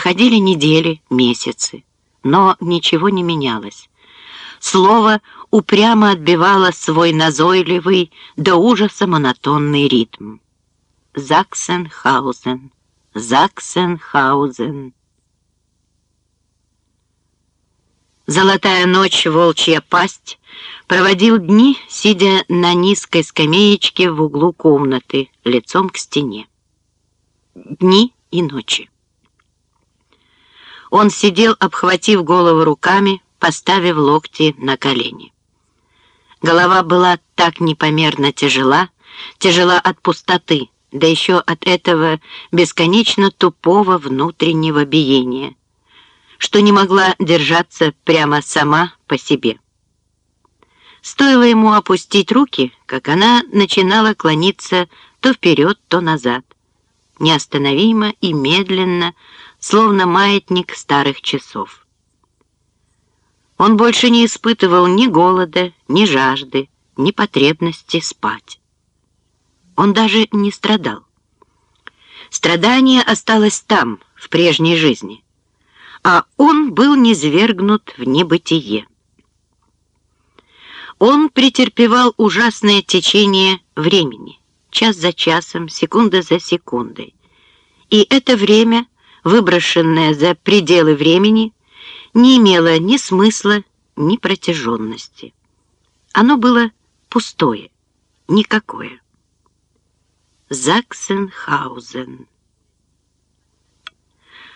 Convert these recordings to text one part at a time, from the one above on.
Проходили недели, месяцы, но ничего не менялось. Слово упрямо отбивало свой назойливый, до ужаса монотонный ритм. Заксенхаузен, Заксенхаузен. Золотая ночь, волчья пасть, проводил дни, сидя на низкой скамеечке в углу комнаты, лицом к стене. Дни и ночи. Он сидел, обхватив голову руками, поставив локти на колени. Голова была так непомерно тяжела, тяжела от пустоты, да еще от этого бесконечно тупого внутреннего биения, что не могла держаться прямо сама по себе. Стоило ему опустить руки, как она начинала клониться то вперед, то назад, неостановимо и медленно, словно маятник старых часов. Он больше не испытывал ни голода, ни жажды, ни потребности спать. Он даже не страдал. Страдание осталось там, в прежней жизни, а он был низвергнут в небытие. Он претерпевал ужасное течение времени, час за часом, секунда за секундой. И это время, выброшенное за пределы времени, не имело ни смысла, ни протяженности. Оно было пустое, никакое. Заксенхаузен.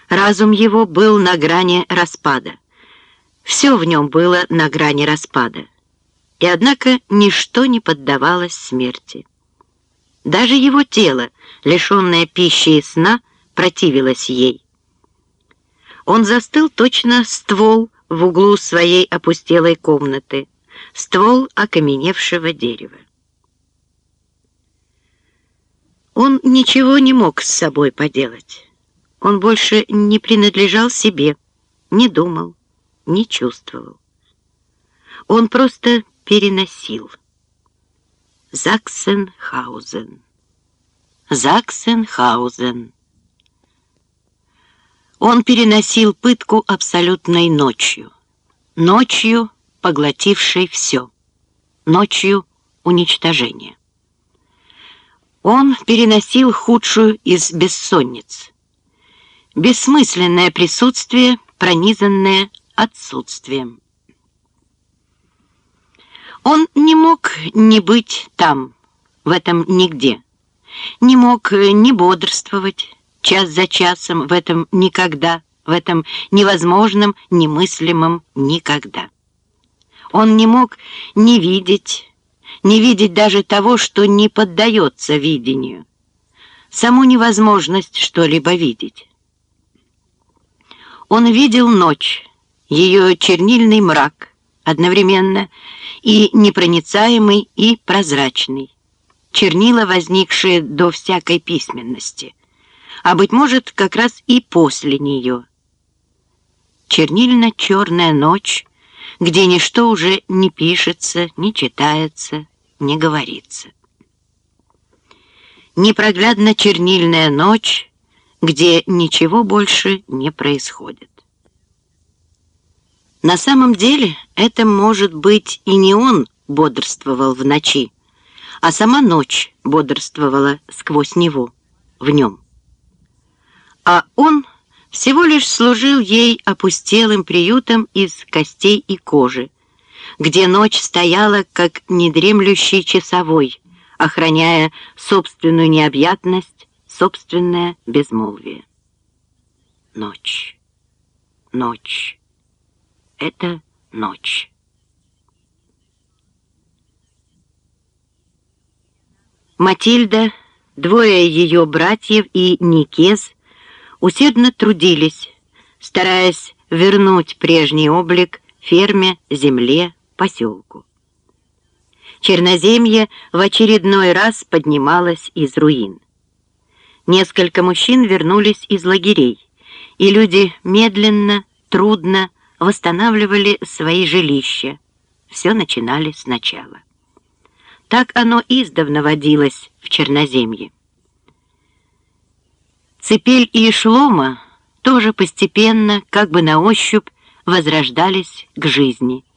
Разум его был на грани распада. Все в нем было на грани распада. И однако ничто не поддавалось смерти. Даже его тело, лишенное пищи и сна, противилось ей. Он застыл точно ствол в углу своей опустелой комнаты, ствол окаменевшего дерева. Он ничего не мог с собой поделать. Он больше не принадлежал себе, не думал, не чувствовал. Он просто переносил. Заксенхаузен. Заксенхаузен. Он переносил пытку абсолютной ночью. Ночью, поглотившей все. Ночью уничтожения. Он переносил худшую из бессонниц. Бессмысленное присутствие, пронизанное отсутствием. Он не мог не быть там, в этом нигде. Не мог не бодрствовать, час за часом, в этом никогда, в этом невозможном, немыслимом никогда. Он не мог не видеть, не видеть даже того, что не поддается видению, саму невозможность что-либо видеть. Он видел ночь, ее чернильный мрак, одновременно и непроницаемый, и прозрачный, чернила, возникшие до всякой письменности — а, быть может, как раз и после нее. Чернильно-черная ночь, где ничто уже не пишется, не читается, не говорится. Непроглядно-чернильная ночь, где ничего больше не происходит. На самом деле это, может быть, и не он бодрствовал в ночи, а сама ночь бодрствовала сквозь него, в нем а он всего лишь служил ей опустелым приютом из костей и кожи, где ночь стояла, как недремлющий часовой, охраняя собственную необъятность, собственное безмолвие. Ночь, ночь, это ночь. Матильда, двое ее братьев и Никез — усердно трудились, стараясь вернуть прежний облик ферме, земле, поселку. Черноземье в очередной раз поднималось из руин. Несколько мужчин вернулись из лагерей, и люди медленно, трудно восстанавливали свои жилища. Все начинали сначала. Так оно издавна водилось в Черноземье. Цепель и Шлома тоже постепенно, как бы на ощупь, возрождались к жизни.